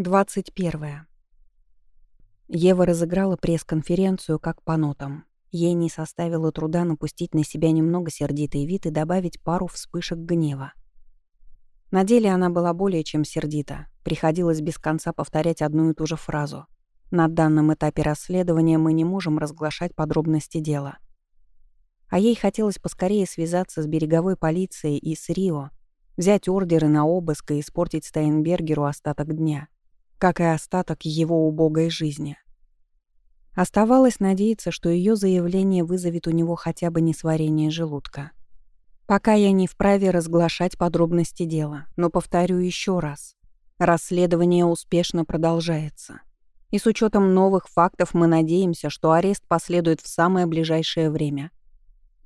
21. Ева разыграла пресс-конференцию как по нотам. Ей не составило труда напустить на себя немного сердитый вид и добавить пару вспышек гнева. На деле она была более чем сердита. Приходилось без конца повторять одну и ту же фразу. На данном этапе расследования мы не можем разглашать подробности дела. А ей хотелось поскорее связаться с береговой полицией и с Рио, взять ордеры на обыск и испортить Стайнбергеру остаток дня — как и остаток его убогой жизни. Оставалось надеяться, что ее заявление вызовет у него хотя бы несварение желудка. Пока я не вправе разглашать подробности дела, но повторю еще раз. Расследование успешно продолжается. И с учетом новых фактов мы надеемся, что арест последует в самое ближайшее время.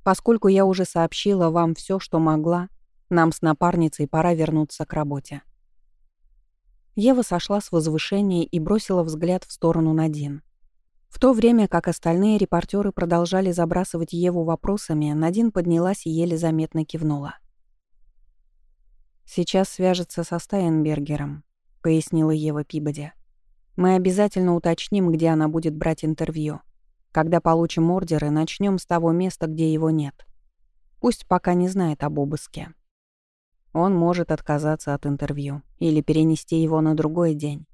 Поскольку я уже сообщила вам все, что могла, нам с напарницей пора вернуться к работе. Ева сошла с возвышения и бросила взгляд в сторону Надин. В то время как остальные репортеры продолжали забрасывать Еву вопросами, Надин поднялась и еле заметно кивнула. «Сейчас свяжется со Стайнбергером», — пояснила Ева Пибоди. «Мы обязательно уточним, где она будет брать интервью. Когда получим ордеры, начнем с того места, где его нет. Пусть пока не знает об обыске». Он может отказаться от интервью или перенести его на другой день.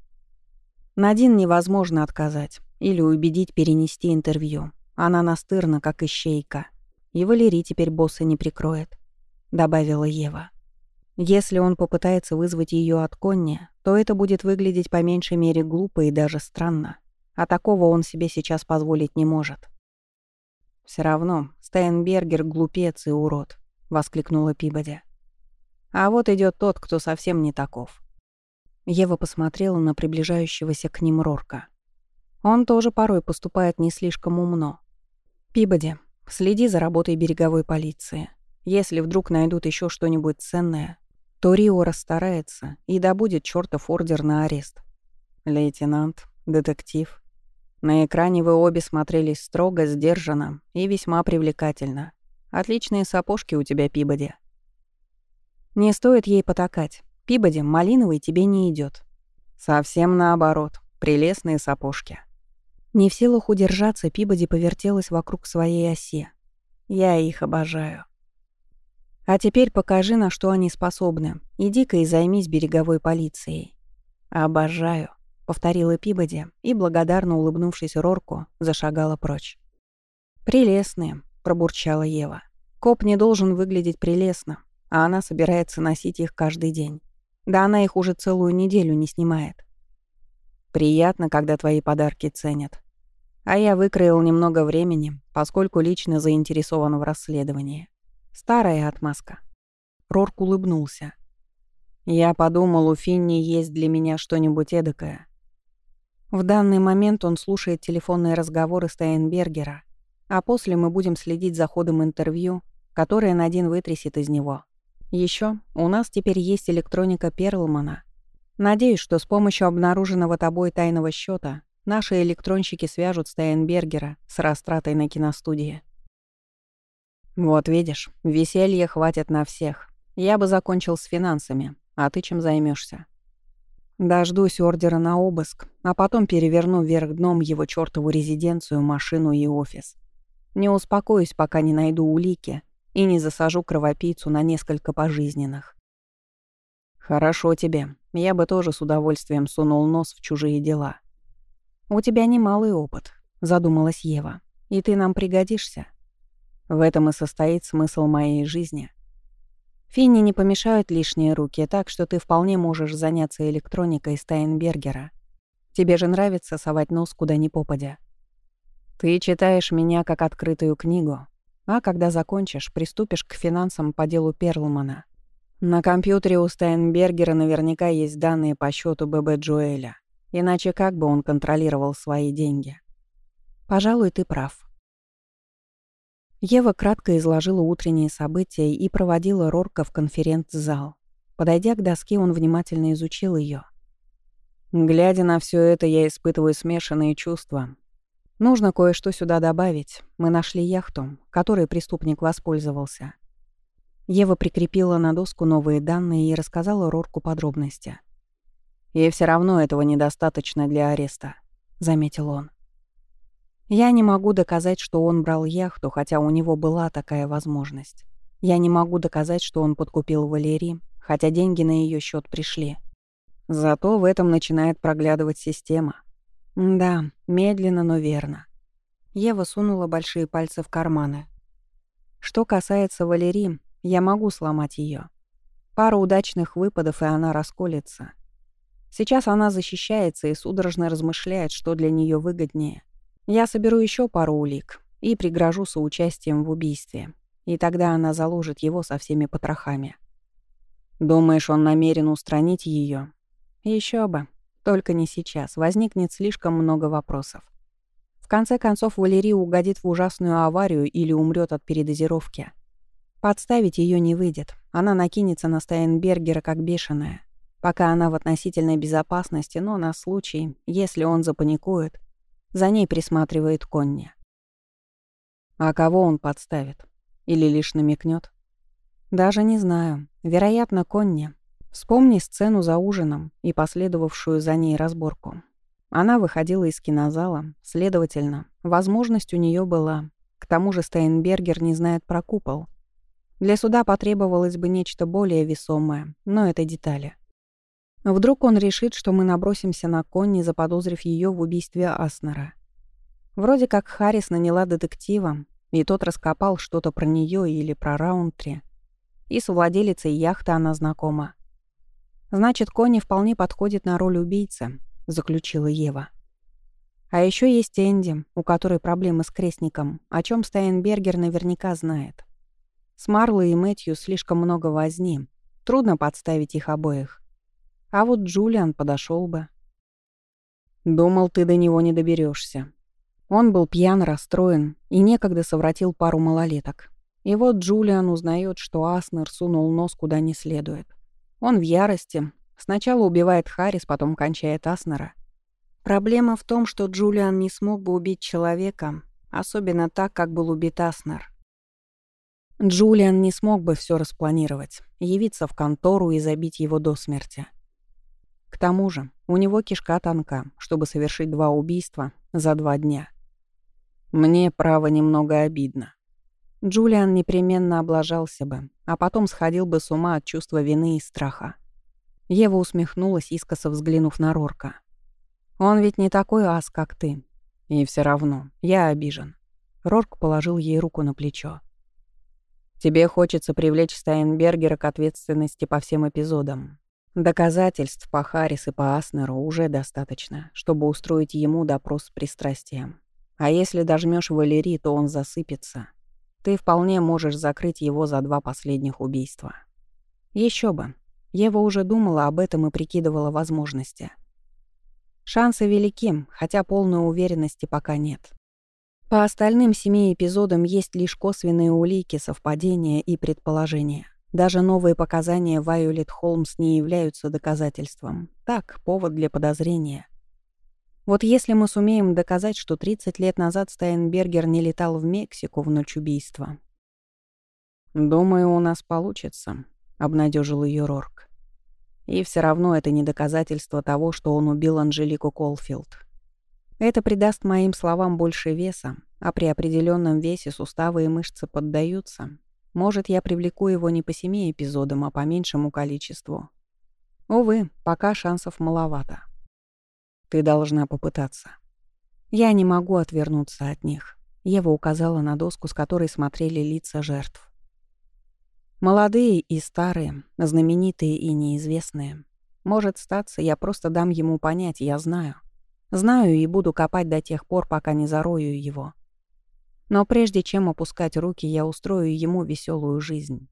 Надин невозможно отказать или убедить перенести интервью. Она настырна, как ищейка. И Валерий теперь босса не прикроет», — добавила Ева. «Если он попытается вызвать ее от Конни, то это будет выглядеть по меньшей мере глупо и даже странно. А такого он себе сейчас позволить не может». «Все равно, Стейнбергер — глупец и урод», — воскликнула Пибоди. А вот идет тот, кто совсем не таков. Ева посмотрела на приближающегося к ним Рорка. Он тоже порой поступает не слишком умно. Пибоди, следи за работой береговой полиции. Если вдруг найдут еще что-нибудь ценное, то Рио расстарается и добудет чертов ордер на арест. Лейтенант, детектив. На экране вы обе смотрелись строго, сдержанно и весьма привлекательно. Отличные сапожки у тебя, Пибоди. Не стоит ей потакать. Пибоди, малиновый тебе не идет. Совсем наоборот. Прелестные сапожки. Не в силах удержаться, Пибоди повертелась вокруг своей оси. Я их обожаю. А теперь покажи, на что они способны. Иди-ка и займись береговой полицией. Обожаю, повторила Пибоди и, благодарно улыбнувшись Рорку, зашагала прочь. Прелестные, пробурчала Ева. Коп не должен выглядеть прелестно, а она собирается носить их каждый день. Да она их уже целую неделю не снимает. Приятно, когда твои подарки ценят. А я выкроил немного времени, поскольку лично заинтересован в расследовании. Старая отмазка. Рорк улыбнулся. Я подумал, у Финни есть для меня что-нибудь эдакое. В данный момент он слушает телефонные разговоры Стейнбергера, а после мы будем следить за ходом интервью, которое Надин вытрясет из него. Еще у нас теперь есть электроника Перлмана. Надеюсь, что с помощью обнаруженного тобой тайного счета наши электронщики свяжут Стейнбергера с растратой на киностудии. Вот видишь, веселья хватит на всех. Я бы закончил с финансами, а ты чем займешься? Дождусь ордера на обыск, а потом переверну вверх дном его чёртову резиденцию, машину и офис. Не успокоюсь, пока не найду улики и не засажу кровопийцу на несколько пожизненных. Хорошо тебе. Я бы тоже с удовольствием сунул нос в чужие дела. У тебя немалый опыт, задумалась Ева. И ты нам пригодишься. В этом и состоит смысл моей жизни. Финни не помешают лишние руки, так что ты вполне можешь заняться электроникой Стайнбергера. Тебе же нравится совать нос куда ни попадя. Ты читаешь меня как открытую книгу, а когда закончишь, приступишь к финансам по делу Перлмана. На компьютере у Стайнбергера наверняка есть данные по счету ББ Джоэля. Иначе как бы он контролировал свои деньги? Пожалуй, ты прав. Ева кратко изложила утренние события и проводила Рорка в конференц-зал. Подойдя к доске, он внимательно изучил ее. Глядя на все это, я испытываю смешанные чувства, Нужно кое-что сюда добавить. Мы нашли яхту, которой преступник воспользовался. Ева прикрепила на доску новые данные и рассказала Рорку подробности. И все равно этого недостаточно для ареста», — заметил он. Я не могу доказать, что он брал яхту, хотя у него была такая возможность. Я не могу доказать, что он подкупил Валерий, хотя деньги на ее счет пришли. Зато в этом начинает проглядывать система. Да, медленно, но верно. Ева сунула большие пальцы в карманы. Что касается Валерии, я могу сломать ее. Пару удачных выпадов, и она расколется. Сейчас она защищается и судорожно размышляет, что для нее выгоднее. Я соберу еще пару улик и пригрожу соучастием в убийстве. И тогда она заложит его со всеми потрохами. Думаешь, он намерен устранить ее? Еще бы. Только не сейчас. Возникнет слишком много вопросов. В конце концов, Валерия угодит в ужасную аварию или умрет от передозировки. Подставить ее не выйдет. Она накинется на Стайнбергера как бешеная. Пока она в относительной безопасности, но на случай, если он запаникует, за ней присматривает Конни. А кого он подставит? Или лишь намекнет? Даже не знаю. Вероятно, Конни. Вспомни сцену за ужином и последовавшую за ней разборку. Она выходила из кинозала, следовательно, возможность у нее была. К тому же Стейнбергер не знает про купол. Для суда потребовалось бы нечто более весомое, но это детали. Вдруг он решит, что мы набросимся на Конни, заподозрив ее в убийстве Аснера. Вроде как Харрис наняла детектива, и тот раскопал что-то про нее или про Раунтри. И с владелицей яхты она знакома. «Значит, Конни вполне подходит на роль убийцы», — заключила Ева. А еще есть Энди, у которой проблемы с крестником, о чем Стайнбергер наверняка знает. С Марлой и Мэтью слишком много возни. Трудно подставить их обоих. А вот Джулиан подошел бы. «Думал, ты до него не доберешься, он был пьян, расстроен и некогда совратил пару малолеток. И вот Джулиан узнает, что Аснер сунул нос куда не следует. Он в ярости. Сначала убивает Харрис, потом кончает Аснера. Проблема в том, что Джулиан не смог бы убить человека, особенно так, как был убит Аснер. Джулиан не смог бы все распланировать, явиться в контору и забить его до смерти. К тому же, у него кишка тонка, чтобы совершить два убийства за два дня — мне, право, немного обидно. Джулиан непременно облажался бы, а потом сходил бы с ума от чувства вины и страха. Ева усмехнулась, искоса взглянув на Рорка. «Он ведь не такой ас, как ты. И все равно, я обижен». Рорк положил ей руку на плечо. «Тебе хочется привлечь Стайнбергера к ответственности по всем эпизодам. Доказательств по Харрис и по Аснеру уже достаточно, чтобы устроить ему допрос с пристрастием. А если дожмёшь Валерий, то он засыпется. Ты вполне можешь закрыть его за два последних убийства. Еще бы. Ева уже думала об этом и прикидывала возможности. Шансы велики, хотя полной уверенности пока нет. По остальным семи эпизодам есть лишь косвенные улики, совпадения и предположения. Даже новые показания Вайолет Холмс не являются доказательством. Так, повод для подозрения. Вот если мы сумеем доказать, что 30 лет назад Стайнбергер не летал в Мексику в ночь убийства. «Думаю, у нас получится», — обнадежил ее Рорк. «И все равно это не доказательство того, что он убил Анжелику Колфилд. Это придаст моим словам больше веса, а при определенном весе суставы и мышцы поддаются. Может, я привлеку его не по семи эпизодам, а по меньшему количеству. Увы, пока шансов маловато». Ты должна попытаться. Я не могу отвернуться от них. Ева указала на доску, с которой смотрели лица жертв. Молодые и старые, знаменитые и неизвестные. Может статься, я просто дам ему понять, я знаю. Знаю и буду копать до тех пор, пока не зарою его. Но прежде чем опускать руки, я устрою ему веселую жизнь.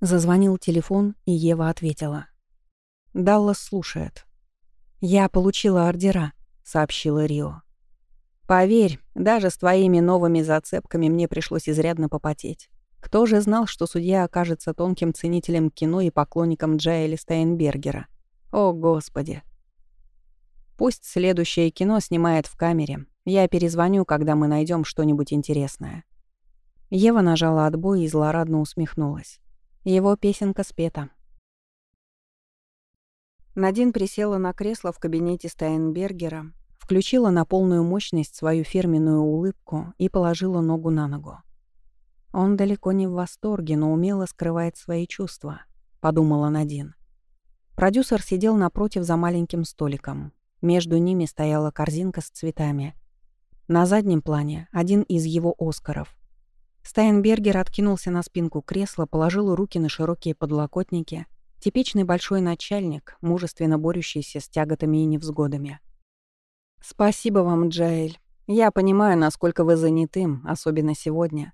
Зазвонил телефон, и Ева ответила. Даллас слушает. «Я получила ордера», — сообщила Рио. «Поверь, даже с твоими новыми зацепками мне пришлось изрядно попотеть. Кто же знал, что судья окажется тонким ценителем кино и поклонником Джаэля Стейнбергера? О, Господи!» «Пусть следующее кино снимает в камере. Я перезвоню, когда мы найдем что-нибудь интересное». Ева нажала отбой и злорадно усмехнулась. Его песенка спета. Надин присела на кресло в кабинете Стайнбергера, включила на полную мощность свою фирменную улыбку и положила ногу на ногу. «Он далеко не в восторге, но умело скрывает свои чувства», — подумала Надин. Продюсер сидел напротив за маленьким столиком. Между ними стояла корзинка с цветами. На заднем плане один из его «Оскаров». Стайнбергер откинулся на спинку кресла, положил руки на широкие подлокотники. Типичный большой начальник, мужественно борющийся с тяготами и невзгодами. «Спасибо вам, Джаэль. Я понимаю, насколько вы занятым, особенно сегодня.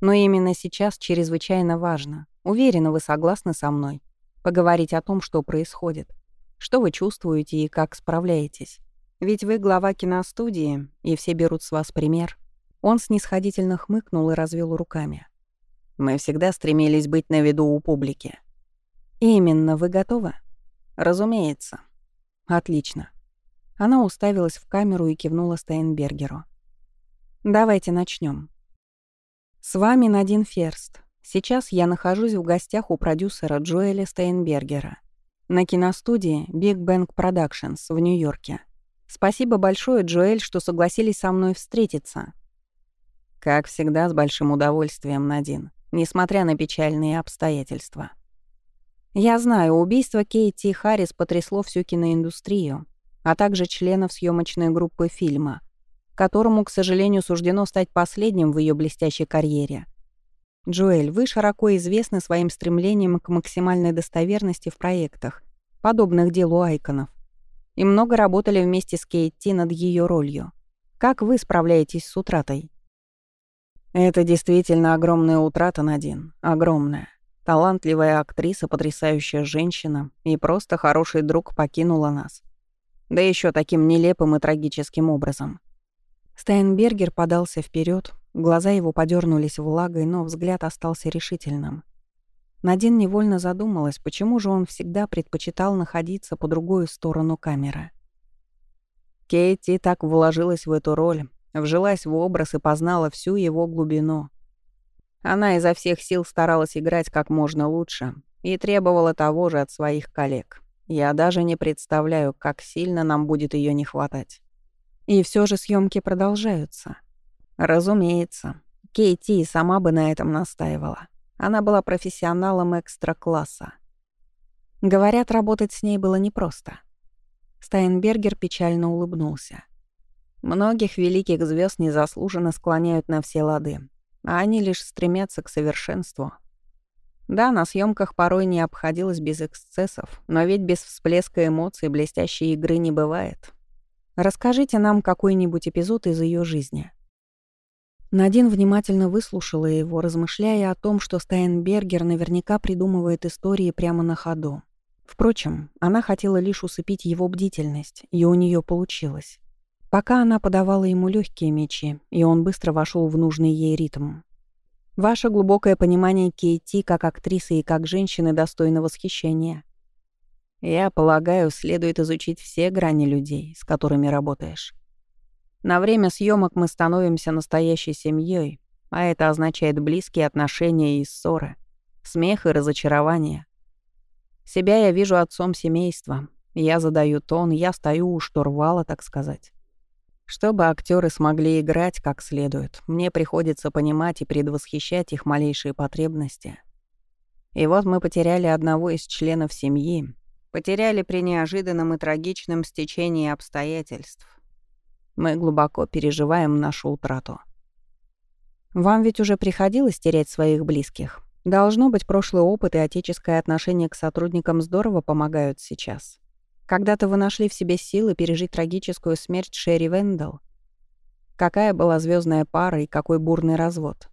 Но именно сейчас чрезвычайно важно. Уверена, вы согласны со мной. Поговорить о том, что происходит. Что вы чувствуете и как справляетесь. Ведь вы глава киностудии, и все берут с вас пример». Он снисходительно хмыкнул и развел руками. «Мы всегда стремились быть на виду у публики». «Именно, вы готовы?» «Разумеется». «Отлично». Она уставилась в камеру и кивнула Стейнбергеру. «Давайте начнем. С вами Надин Ферст. Сейчас я нахожусь в гостях у продюсера Джоэля Стейнбергера на киностудии Big Bang Productions в Нью-Йорке. Спасибо большое, Джоэль, что согласились со мной встретиться. Как всегда, с большим удовольствием, Надин, несмотря на печальные обстоятельства. Я знаю, убийство Кейти Харрис потрясло всю киноиндустрию, а также членов съемочной группы фильма — которому, к сожалению, суждено стать последним в ее блестящей карьере. Джоэль, вы широко известны своим стремлением к максимальной достоверности в проектах, подобных делу Айконов, и много работали вместе с Кейти над ее ролью. Как вы справляетесь с утратой? Это действительно огромная утрата, Надин. Огромная. Талантливая актриса, потрясающая женщина и просто хороший друг покинула нас. Да еще таким нелепым и трагическим образом. Стайнбергер подался вперед, глаза его подернулись влагой, но взгляд остался решительным. Надин невольно задумалась, почему же он всегда предпочитал находиться по другую сторону камеры. Кейти так вложилась в эту роль, вжилась в образ и познала всю его глубину. Она изо всех сил старалась играть как можно лучше и требовала того же от своих коллег. Я даже не представляю, как сильно нам будет ее не хватать. И все же съемки продолжаются. Разумеется. Кейти сама бы на этом настаивала. Она была профессионалом экстра-класса. Говорят, работать с ней было непросто. Стайнбергер печально улыбнулся. Многих великих звезд незаслуженно склоняют на все лады, а они лишь стремятся к совершенству. Да, на съемках порой не обходилось без эксцессов, но ведь без всплеска эмоций блестящей игры не бывает. Расскажите нам какой-нибудь эпизод из ее жизни». Надин внимательно выслушала его, размышляя о том, что Стайнбергер наверняка придумывает истории прямо на ходу. Впрочем, она хотела лишь усыпить его бдительность, и у нее получилось. Пока она подавала ему легкие мечи, и он быстро вошел в нужный ей ритм. Ваше глубокое понимание Кейти как актрисы и как женщины достойно восхищения. Я полагаю, следует изучить все грани людей, с которыми работаешь. На время съемок мы становимся настоящей семьей, а это означает близкие отношения и ссоры, смех и разочарование. Себя я вижу отцом семейства. Я задаю тон, я стою у штурвала, так сказать. Чтобы актеры смогли играть как следует, мне приходится понимать и предвосхищать их малейшие потребности. И вот мы потеряли одного из членов семьи, Потеряли при неожиданном и трагичном стечении обстоятельств. Мы глубоко переживаем нашу утрату. Вам ведь уже приходилось терять своих близких. Должно быть, прошлый опыт и отеческое отношение к сотрудникам здорово помогают сейчас. Когда-то вы нашли в себе силы пережить трагическую смерть Шерри Вендел. Какая была звездная пара и какой бурный развод.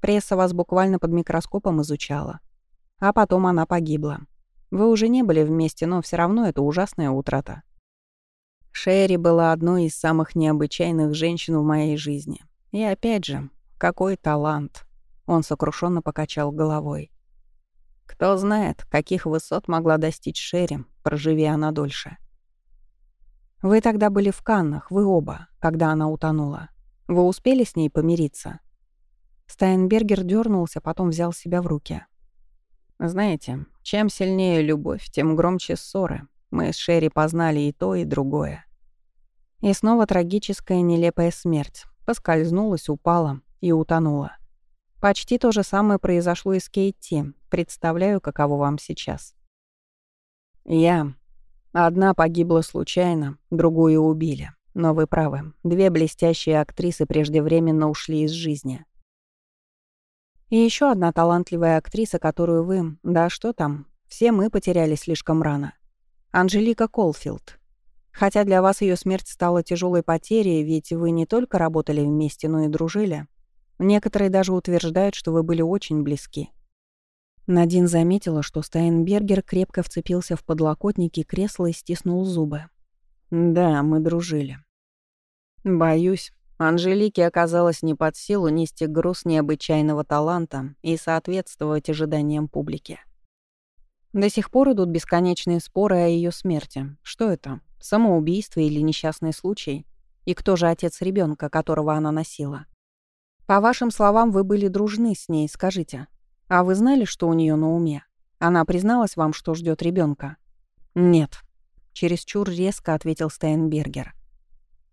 Пресса вас буквально под микроскопом изучала. А потом она погибла. Вы уже не были вместе, но все равно это ужасная утрата. Шерри была одной из самых необычайных женщин в моей жизни. И опять же, какой талант. Он сокрушенно покачал головой. Кто знает, каких высот могла достичь Шерри, проживи она дольше. Вы тогда были в Каннах, вы оба, когда она утонула. Вы успели с ней помириться? Стайнбергер дернулся, потом взял себя в руки. Знаете, чем сильнее любовь, тем громче ссоры. Мы с Шерри познали и то, и другое. И снова трагическая нелепая смерть. Поскользнулась, упала и утонула. Почти то же самое произошло и с Кейти. Представляю, каково вам сейчас. Я. Одна погибла случайно, другую убили. Но вы правы, две блестящие актрисы преждевременно ушли из жизни. И еще одна талантливая актриса, которую вы... Да что там, все мы потеряли слишком рано. Анжелика Колфилд. Хотя для вас ее смерть стала тяжелой потерей, ведь вы не только работали вместе, но и дружили. Некоторые даже утверждают, что вы были очень близки. Надин заметила, что Стайнбергер крепко вцепился в подлокотники кресла и стиснул зубы. «Да, мы дружили. Боюсь, Анжелике оказалось не под силу нести груз необычайного таланта и соответствовать ожиданиям публики. До сих пор идут бесконечные споры о ее смерти. Что это? Самоубийство или несчастный случай? И кто же отец ребенка, которого она носила? По вашим словам, вы были дружны с ней, скажите. А вы знали, что у нее на уме? Она призналась вам, что ждет ребенка? Нет. Чересчур резко ответил Стейнбергер.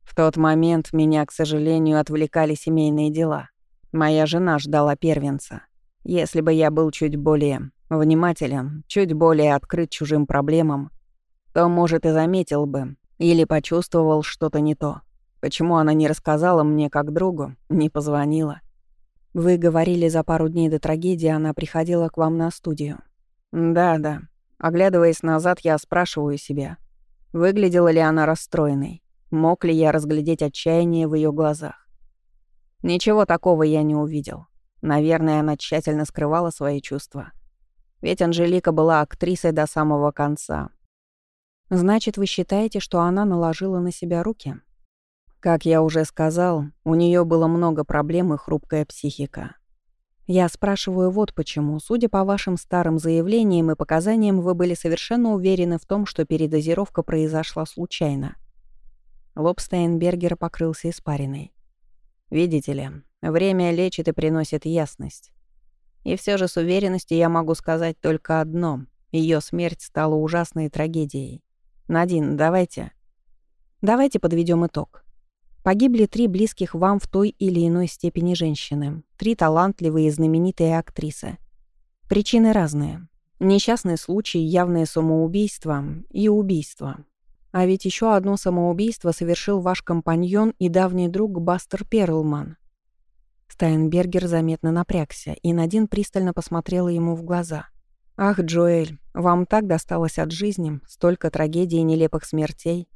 В тот момент меня, к сожалению, отвлекали семейные дела. Моя жена ждала первенца. Если бы я был чуть более внимателен, чуть более открыт чужим проблемам, то, может, и заметил бы или почувствовал что-то не то. Почему она не рассказала мне как другу, не позвонила? Вы говорили, за пару дней до трагедии она приходила к вам на студию. Да-да. Оглядываясь назад, я спрашиваю себя, выглядела ли она расстроенной. Мог ли я разглядеть отчаяние в ее глазах? Ничего такого я не увидел. Наверное, она тщательно скрывала свои чувства. Ведь Анжелика была актрисой до самого конца. Значит, вы считаете, что она наложила на себя руки? Как я уже сказал, у нее было много проблем и хрупкая психика. Я спрашиваю вот почему. Судя по вашим старым заявлениям и показаниям, вы были совершенно уверены в том, что передозировка произошла случайно. Лоб Стейнбергера покрылся испариной. «Видите ли, время лечит и приносит ясность. И все же с уверенностью я могу сказать только одно. Ее смерть стала ужасной трагедией. Надин, давайте... Давайте подведем итог. Погибли три близких вам в той или иной степени женщины. Три талантливые и знаменитые актрисы. Причины разные. Несчастный случай, явное самоубийство и убийство. А ведь еще одно самоубийство совершил ваш компаньон и давний друг Бастер Перлман. Стайнбергер заметно напрягся, и Надин пристально посмотрела ему в глаза. «Ах, Джоэль, вам так досталось от жизни, столько трагедий и нелепых смертей.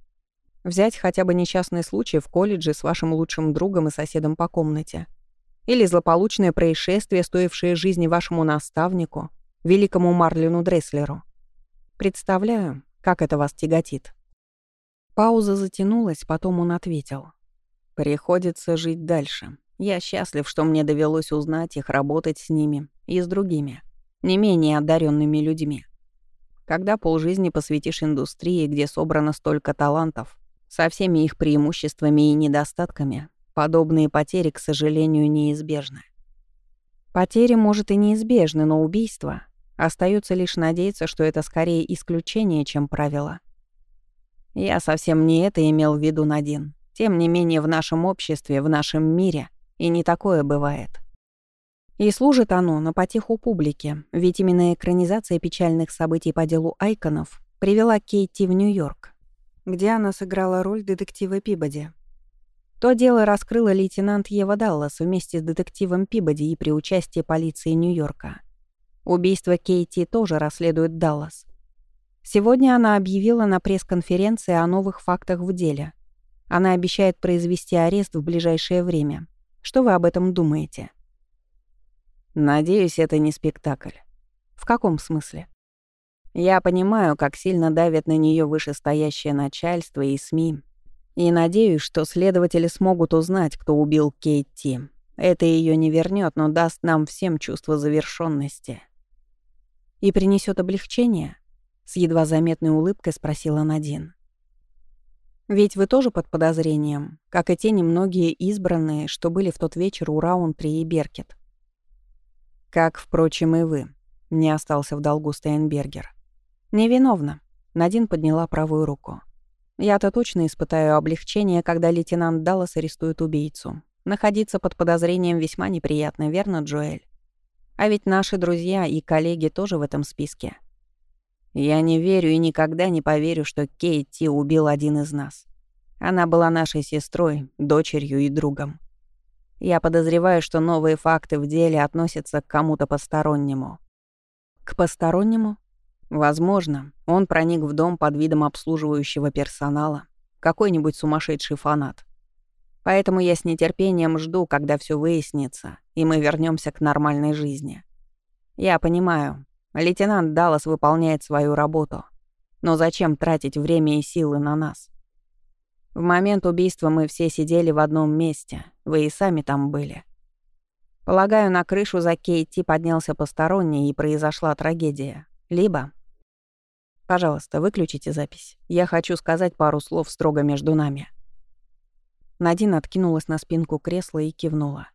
Взять хотя бы несчастный случай в колледже с вашим лучшим другом и соседом по комнате. Или злополучное происшествие, стоившее жизни вашему наставнику, великому Марлину Дресслеру. Представляю, как это вас тяготит. Пауза затянулась, потом он ответил. «Приходится жить дальше. Я счастлив, что мне довелось узнать их, работать с ними и с другими, не менее одаренными людьми. Когда полжизни посвятишь индустрии, где собрано столько талантов, со всеми их преимуществами и недостатками, подобные потери, к сожалению, неизбежны. Потери, может, и неизбежны, но убийства Остается лишь надеяться, что это скорее исключение, чем правило. Я совсем не это имел в виду, Надин. Тем не менее, в нашем обществе, в нашем мире и не такое бывает. И служит оно на потеху публики, ведь именно экранизация печальных событий по делу Айконов привела Кейти в Нью-Йорк, где она сыграла роль детектива Пибоди. То дело раскрыла лейтенант Ева Даллас вместе с детективом Пибоди и при участии полиции Нью-Йорка. Убийство Кейти тоже расследует Даллас. Сегодня она объявила на пресс-конференции о новых фактах в деле. Она обещает произвести арест в ближайшее время. Что вы об этом думаете? Надеюсь, это не спектакль. В каком смысле? Я понимаю, как сильно давят на нее вышестоящее начальство и СМИ. И надеюсь, что следователи смогут узнать, кто убил Кейти. Это ее не вернет, но даст нам всем чувство завершенности. И принесет облегчение? С едва заметной улыбкой спросила Надин. «Ведь вы тоже под подозрением, как и те немногие избранные, что были в тот вечер у Раунтри и Беркет». «Как, впрочем, и вы», — не остался в долгу Стейнбергер. «Невиновна. Надин подняла правую руку. Я-то точно испытаю облегчение, когда лейтенант Даллас арестует убийцу. Находиться под подозрением весьма неприятно, верно, Джоэль? А ведь наши друзья и коллеги тоже в этом списке. Я не верю и никогда не поверю, что Кейти убил один из нас. Она была нашей сестрой, дочерью и другом. Я подозреваю, что новые факты в деле относятся к кому-то постороннему. К постороннему? Возможно, он проник в дом под видом обслуживающего персонала, какой-нибудь сумасшедший фанат. Поэтому я с нетерпением жду, когда все выяснится, и мы вернемся к нормальной жизни. Я понимаю, лейтенант Даллас выполняет свою работу. Но зачем тратить время и силы на нас? В момент убийства мы все сидели в одном месте, вы и сами там были. Полагаю, на крышу за Кейти поднялся посторонний, и произошла трагедия. Либо Пожалуйста, выключите запись. Я хочу сказать пару слов строго между нами». Надин откинулась на спинку кресла и кивнула.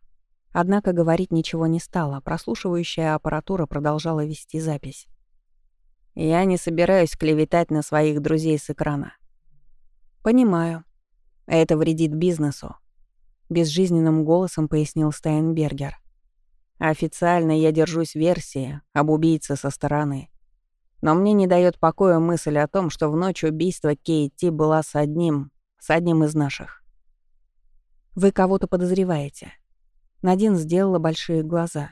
Однако говорить ничего не стала, прослушивающая аппаратура продолжала вести запись. «Я не собираюсь клеветать на своих друзей с экрана». «Понимаю. Это вредит бизнесу», — безжизненным голосом пояснил Стайнбергер. «Официально я держусь версии об убийце со стороны. Но мне не дает покоя мысль о том, что в ночь убийства Кейти была с одним, с одним из наших. Вы кого-то подозреваете. Надин сделала большие глаза.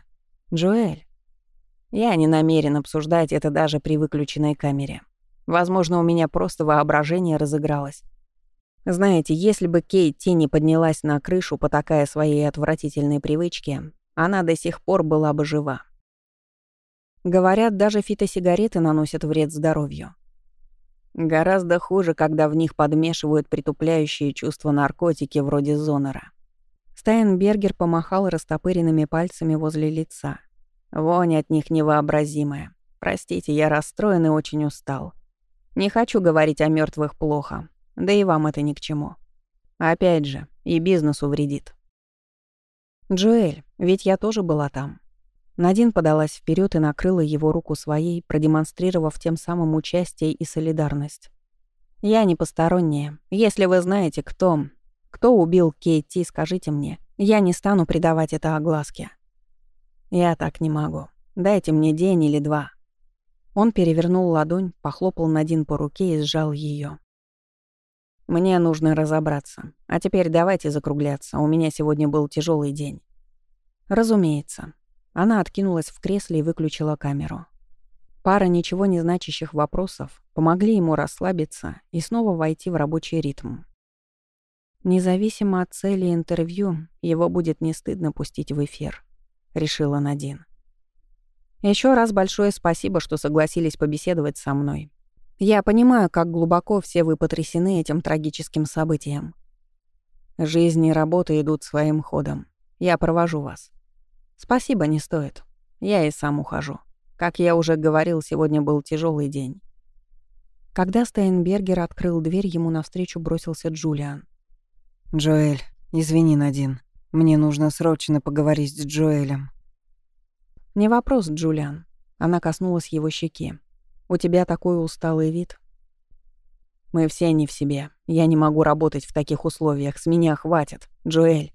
Джоэль. Я не намерен обсуждать это даже при выключенной камере. Возможно, у меня просто воображение разыгралось. Знаете, если бы Кейти не поднялась на крышу, потакая своей отвратительной привычке, она до сих пор была бы жива. Говорят, даже фитосигареты наносят вред здоровью. Гораздо хуже, когда в них подмешивают притупляющие чувства наркотики вроде зонора. Стайнбергер помахал растопыренными пальцами возле лица. Вонь от них невообразимая. Простите, я расстроен и очень устал. Не хочу говорить о мертвых плохо, да и вам это ни к чему. Опять же, и бизнесу вредит. Джоэль, ведь я тоже была там. Надин подалась вперед и накрыла его руку своей, продемонстрировав тем самым участие и солидарность. «Я не посторонняя. Если вы знаете, кто... Кто убил Кейти, скажите мне. Я не стану придавать это огласке». «Я так не могу. Дайте мне день или два». Он перевернул ладонь, похлопал Надин по руке и сжал ее. «Мне нужно разобраться. А теперь давайте закругляться. У меня сегодня был тяжелый день». «Разумеется», она откинулась в кресле и выключила камеру. Пара ничего не значащих вопросов помогли ему расслабиться и снова войти в рабочий ритм. «Независимо от цели интервью, его будет не стыдно пустить в эфир», — решила Надин. Еще раз большое спасибо, что согласились побеседовать со мной. Я понимаю, как глубоко все вы потрясены этим трагическим событием. Жизнь и работа идут своим ходом. Я провожу вас. «Спасибо, не стоит. Я и сам ухожу. Как я уже говорил, сегодня был тяжелый день». Когда Стейнбергер открыл дверь, ему навстречу бросился Джулиан. «Джоэль, извини, Надин. Мне нужно срочно поговорить с Джоэлем». «Не вопрос, Джулиан». Она коснулась его щеки. «У тебя такой усталый вид». «Мы все не в себе. Я не могу работать в таких условиях. С меня хватит. Джоэль».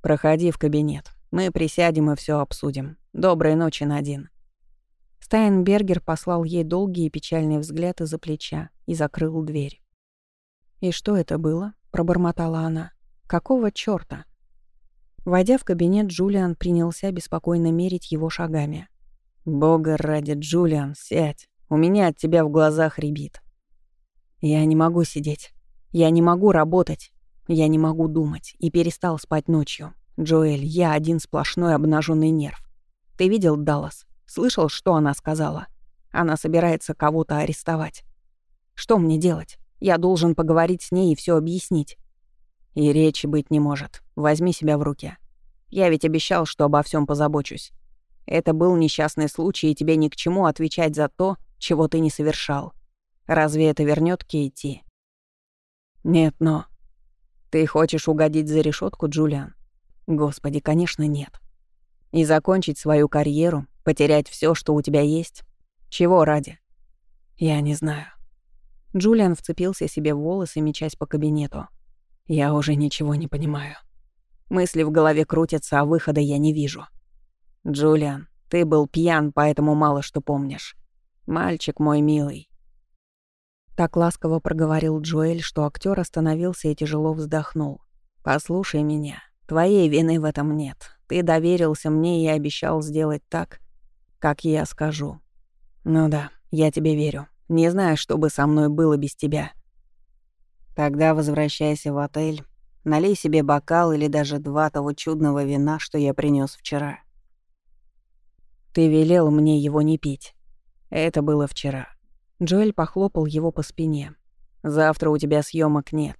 «Проходи в кабинет. Мы присядем и все обсудим. Доброй ночи, Надин». Стайнбергер послал ей долгий и печальный взгляд из-за плеча и закрыл дверь. «И что это было?» — пробормотала она. «Какого чёрта?» Войдя в кабинет, Джулиан принялся беспокойно мерить его шагами. «Бога ради, Джулиан, сядь. У меня от тебя в глазах рябит. Я не могу сидеть. Я не могу работать. Я не могу думать. И перестал спать ночью. «Джоэль, я один сплошной обнаженный нерв. Ты видел Даллас? Слышал, что она сказала? Она собирается кого-то арестовать. Что мне делать? Я должен поговорить с ней и все объяснить. И речи быть не может. Возьми себя в руки. Я ведь обещал, что обо всем позабочусь. Это был несчастный случай, и тебе ни к чему отвечать за то, чего ты не совершал. Разве это вернет Кейти? Нет, но... Ты хочешь угодить за решетку, Джулиан? Господи, конечно, нет. И закончить свою карьеру, потерять все, что у тебя есть? Чего ради? Я не знаю. Джулиан вцепился себе в волосы, мечась по кабинету. Я уже ничего не понимаю. Мысли в голове крутятся, а выхода я не вижу. Джулиан, ты был пьян, поэтому мало что помнишь. Мальчик мой милый. Так ласково проговорил Джоэль, что актер остановился и тяжело вздохнул. «Послушай меня. Твоей вины в этом нет. Ты доверился мне и обещал сделать так, как я скажу. Ну да, я тебе верю. Не знаю, что бы со мной было без тебя. Тогда возвращайся в отель, налей себе бокал или даже два того чудного вина, что я принес вчера. Ты велел мне его не пить. Это было вчера. Джоэль похлопал его по спине. Завтра у тебя съемок нет.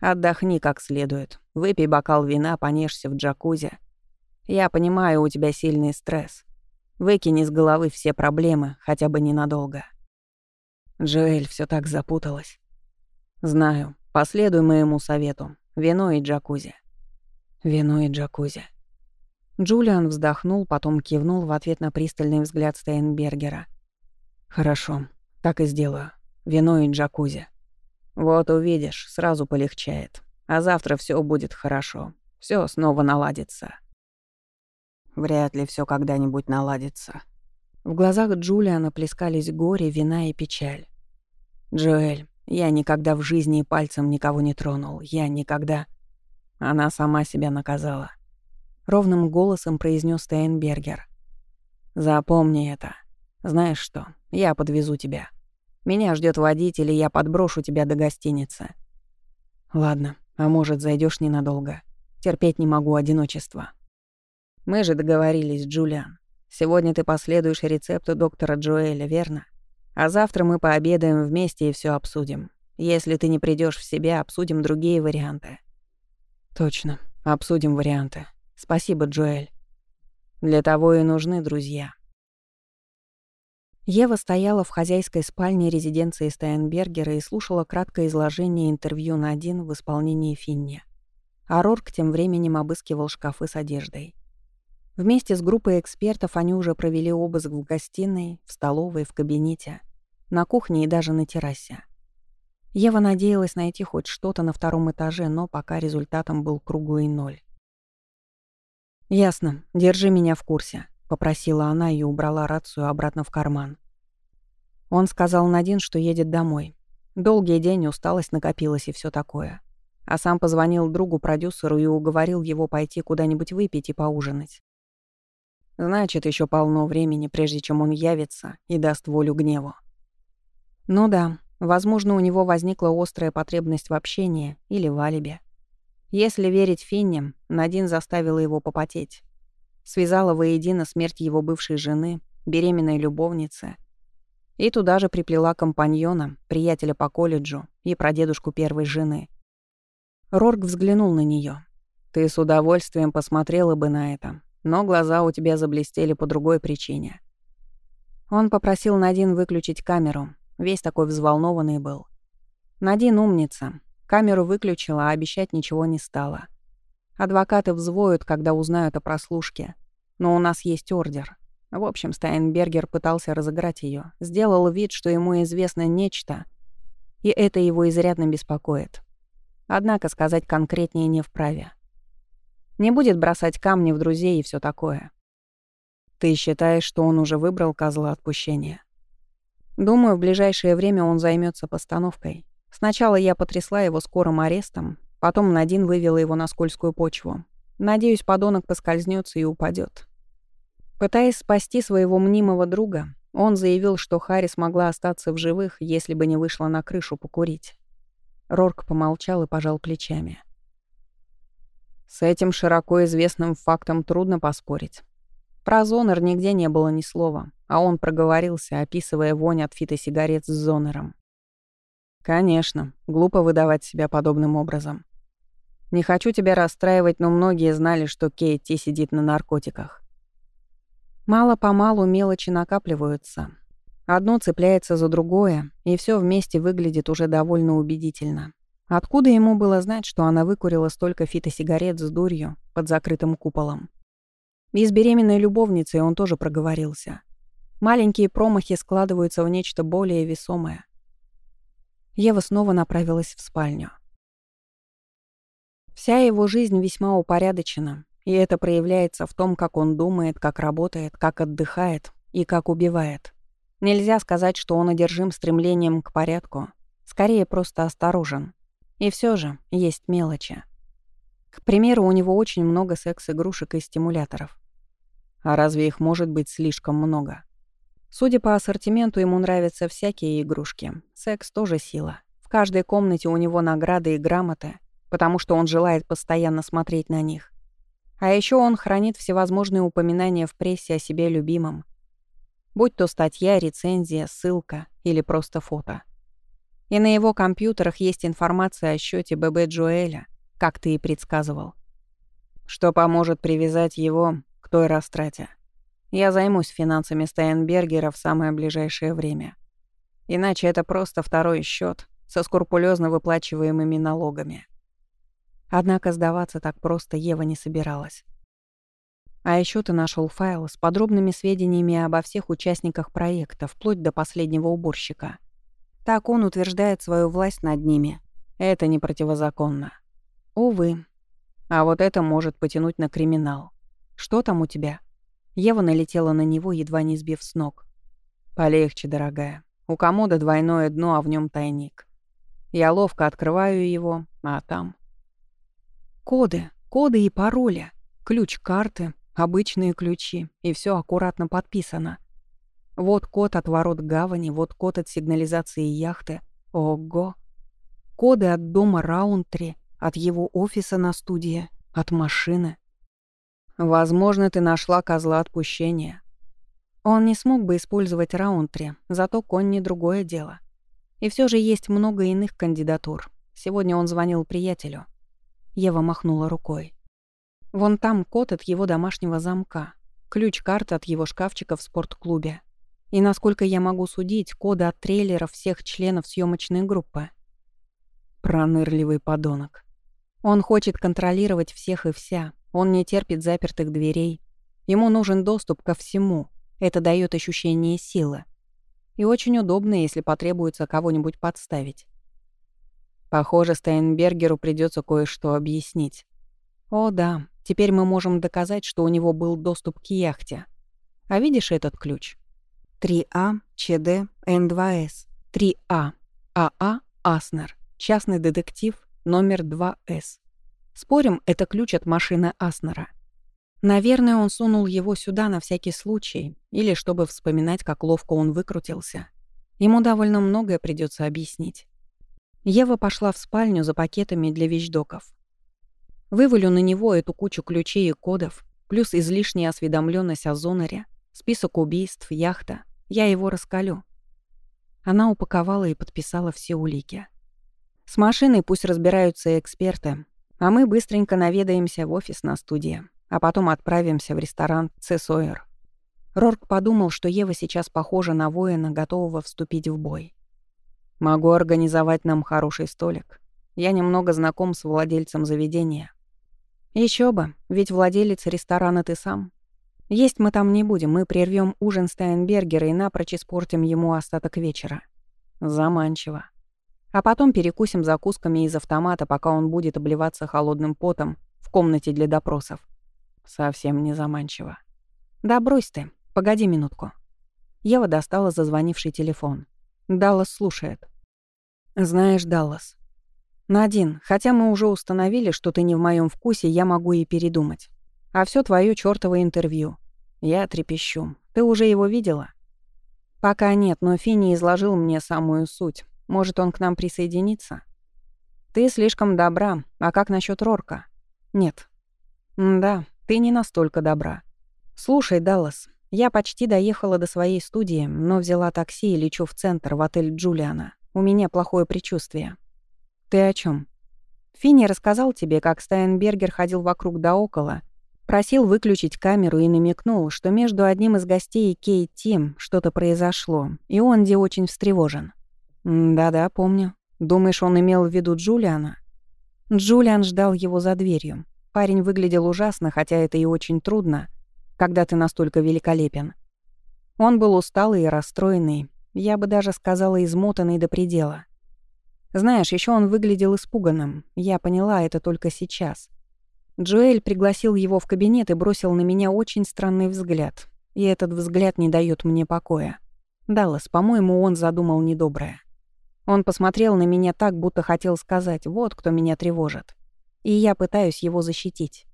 Отдохни как следует. Выпей бокал вина, понежься в джакузи. Я понимаю, у тебя сильный стресс. Выкини с головы все проблемы, хотя бы ненадолго. Джоэль все так запуталась. Знаю, последуй моему совету. Вино и джакузи. Вино и джакузи. Джулиан вздохнул, потом кивнул в ответ на пристальный взгляд Стейнбергера. «Хорошо, так и сделаю. Вино и джакузи. Вот увидишь, сразу полегчает. А завтра все будет хорошо. Все снова наладится». Вряд ли все когда-нибудь наладится. В глазах Джулиана плескались горе, вина и печаль. «Джоэль, я никогда в жизни и пальцем никого не тронул. Я никогда...» Она сама себя наказала. Ровным голосом произнес Стейнбергер. «Запомни это. Знаешь что, я подвезу тебя. Меня ждет водитель, и я подброшу тебя до гостиницы. Ладно, а может, зайдешь ненадолго. Терпеть не могу одиночество. Мы же договорились, Джулиан. Сегодня ты последуешь рецепту доктора Джоэля, верно? А завтра мы пообедаем вместе и все обсудим. Если ты не придешь в себя, обсудим другие варианты. Точно, обсудим варианты. Спасибо, Джоэль. Для того и нужны друзья. Ева стояла в хозяйской спальне резиденции Стайнбергера и слушала краткое изложение интервью на один в исполнении Финни. А Рорк тем временем обыскивал шкафы с одеждой. Вместе с группой экспертов они уже провели обыск в гостиной, в столовой, в кабинете, на кухне и даже на террасе. Ева надеялась найти хоть что-то на втором этаже, но пока результатом был круглый ноль. «Ясно. Держи меня в курсе», — попросила она и убрала рацию обратно в карман. Он сказал Надин, что едет домой. Долгий день, усталость накопилась и все такое. А сам позвонил другу-продюсеру и уговорил его пойти куда-нибудь выпить и поужинать. Значит, еще полно времени, прежде чем он явится и даст волю гневу. Ну да, возможно, у него возникла острая потребность в общении или в алибе. Если верить Финне, Надин заставила его попотеть. Связала воедино смерть его бывшей жены, беременной любовницы, и туда же приплела компаньона, приятеля по колледжу и прадедушку первой жены. Рорк взглянул на нее. «Ты с удовольствием посмотрела бы на это, но глаза у тебя заблестели по другой причине. Он попросил Надин выключить камеру, весь такой взволнованный был. Надин умница, камеру выключила, а обещать ничего не стала. Адвокаты взвоют, когда узнают о прослушке, но у нас есть ордер. В общем, Стайнбергер пытался разыграть ее, сделал вид, что ему известно нечто, и это его изрядно беспокоит. Однако сказать конкретнее не вправе. Не будет бросать камни в друзей и все такое. Ты считаешь, что он уже выбрал козла отпущения? Думаю, в ближайшее время он займется постановкой. Сначала я потрясла его скорым арестом, потом Надин вывела его на скользкую почву. Надеюсь, подонок поскользнется и упадет. Пытаясь спасти своего мнимого друга, он заявил, что Харри смогла остаться в живых, если бы не вышла на крышу покурить. Рорк помолчал и пожал плечами. С этим широко известным фактом трудно поспорить. Про зонер нигде не было ни слова, а он проговорился, описывая вонь от фитосигарет с зонером. Конечно, глупо выдавать себя подобным образом. Не хочу тебя расстраивать, но многие знали, что Кейти сидит на наркотиках. Мало-помалу мелочи накапливаются. Одно цепляется за другое, и все вместе выглядит уже довольно убедительно. Откуда ему было знать, что она выкурила столько фитосигарет с дурью под закрытым куполом? И с беременной любовницей он тоже проговорился. Маленькие промахи складываются в нечто более весомое. Ева снова направилась в спальню. Вся его жизнь весьма упорядочена, и это проявляется в том, как он думает, как работает, как отдыхает и как убивает. Нельзя сказать, что он одержим стремлением к порядку, скорее просто осторожен. И все же есть мелочи. К примеру, у него очень много секс-игрушек и стимуляторов. А разве их может быть слишком много? Судя по ассортименту, ему нравятся всякие игрушки. Секс тоже сила. В каждой комнате у него награды и грамоты, потому что он желает постоянно смотреть на них. А еще он хранит всевозможные упоминания в прессе о себе любимом. Будь то статья, рецензия, ссылка или просто фото. И на его компьютерах есть информация о счете ББ Джоэля, как ты и предсказывал. Что поможет привязать его к той растрате. Я займусь финансами Стайнбергера в самое ближайшее время. Иначе это просто второй счет со скрупулезно выплачиваемыми налогами. Однако сдаваться так просто Ева не собиралась. А еще ты нашел файл с подробными сведениями обо всех участниках проекта, вплоть до последнего уборщика. Так он утверждает свою власть над ними. Это не противозаконно. Увы. А вот это может потянуть на криминал. Что там у тебя? Ева налетела на него, едва не сбив с ног. Полегче, дорогая. У комода двойное дно, а в нем тайник. Я ловко открываю его, а там... Коды, коды и пароли, ключ карты, обычные ключи, и все аккуратно подписано. Вот код от ворот гавани, вот код от сигнализации яхты. Ого! Коды от дома Раунтри, от его офиса на студии, от машины. Возможно, ты нашла козла отпущения. Он не смог бы использовать Раунтри, зато конь не другое дело. И все же есть много иных кандидатур. Сегодня он звонил приятелю. Ева махнула рукой. Вон там код от его домашнего замка, ключ-карта от его шкафчика в спортклубе. И насколько я могу судить, коды от трейлеров всех членов съемочной группы. Пронырливый подонок. Он хочет контролировать всех и вся. Он не терпит запертых дверей. Ему нужен доступ ко всему. Это дает ощущение силы. И очень удобно, если потребуется кого-нибудь подставить. Похоже, Стайнбергеру придется кое-что объяснить. О да, теперь мы можем доказать, что у него был доступ к яхте. А видишь этот ключ? 3А, ЧД, Н2С. 3А. АА, Аснер. Частный детектив, номер 2С. Спорим, это ключ от машины Аснера. Наверное, он сунул его сюда на всякий случай, или чтобы вспоминать, как ловко он выкрутился. Ему довольно многое придется объяснить. Ева пошла в спальню за пакетами для вещдоков. Вывалю на него эту кучу ключей и кодов, плюс излишняя осведомленность о зонаре, список убийств, яхта. Я его раскалю. Она упаковала и подписала все улики. С машиной пусть разбираются эксперты, а мы быстренько наведаемся в офис на студии, а потом отправимся в ресторан «Цесойер». Рорк подумал, что Ева сейчас похожа на воина, готового вступить в бой. «Могу организовать нам хороший столик. Я немного знаком с владельцем заведения». Еще бы, ведь владелец ресторана ты сам. Есть мы там не будем, мы прервем ужин Стайнбергера и напрочь испортим ему остаток вечера. Заманчиво. А потом перекусим закусками из автомата, пока он будет обливаться холодным потом в комнате для допросов. Совсем не заманчиво. Да брось ты, погоди минутку. Ева достала зазвонивший телефон. Даллас слушает. Знаешь, Даллас. Надин, хотя мы уже установили, что ты не в моем вкусе, я могу и передумать. А все твое чёртово интервью. Я трепещу. Ты уже его видела? Пока нет, но Финни изложил мне самую суть. Может, он к нам присоединится? Ты слишком добра. А как насчет Рорка? Нет. Да, ты не настолько добра. Слушай, Даллас, я почти доехала до своей студии, но взяла такси и лечу в центр, в отель Джулиана. У меня плохое предчувствие. Ты о чем? Финни рассказал тебе, как Стайнбергер ходил вокруг да около, просил выключить камеру и намекнул, что между одним из гостей и Кей Тим что-то произошло, и он где очень встревожен. «Да-да, помню. Думаешь, он имел в виду Джулиана?» Джулиан ждал его за дверью. Парень выглядел ужасно, хотя это и очень трудно, когда ты настолько великолепен. Он был усталый и расстроенный, я бы даже сказала измотанный до предела. Знаешь, еще он выглядел испуганным. Я поняла это только сейчас. Джоэль пригласил его в кабинет и бросил на меня очень странный взгляд. И этот взгляд не дает мне покоя. Даллас, по-моему, он задумал недоброе. Он посмотрел на меня так, будто хотел сказать «вот кто меня тревожит». И я пытаюсь его защитить.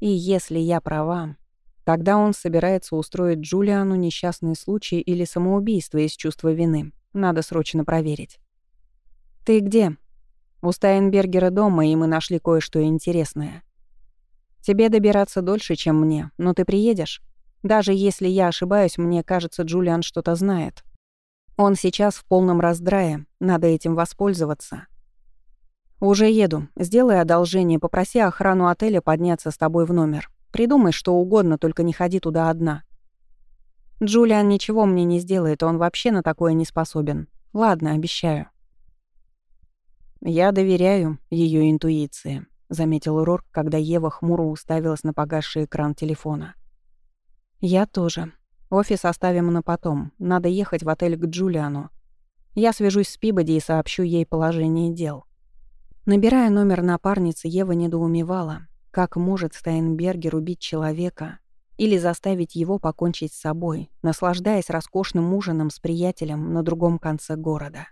И если я права, тогда он собирается устроить Джулиану несчастный случай или самоубийство из чувства вины. Надо срочно проверить. «Ты где?» «У Стайнбергера дома, и мы нашли кое-что интересное. Тебе добираться дольше, чем мне, но ты приедешь? Даже если я ошибаюсь, мне кажется, Джулиан что-то знает. Он сейчас в полном раздрае, надо этим воспользоваться. Уже еду. Сделай одолжение, попроси охрану отеля подняться с тобой в номер. Придумай что угодно, только не ходи туда одна. Джулиан ничего мне не сделает, он вообще на такое не способен. Ладно, обещаю. Я доверяю ее интуиции заметил Рорк, когда Ева хмуро уставилась на погасший экран телефона. «Я тоже. Офис оставим на потом. Надо ехать в отель к Джулиану. Я свяжусь с Пибоди и сообщу ей положение дел». Набирая номер напарницы, Ева недоумевала, как может Стайнбергер убить человека или заставить его покончить с собой, наслаждаясь роскошным ужином с приятелем на другом конце города.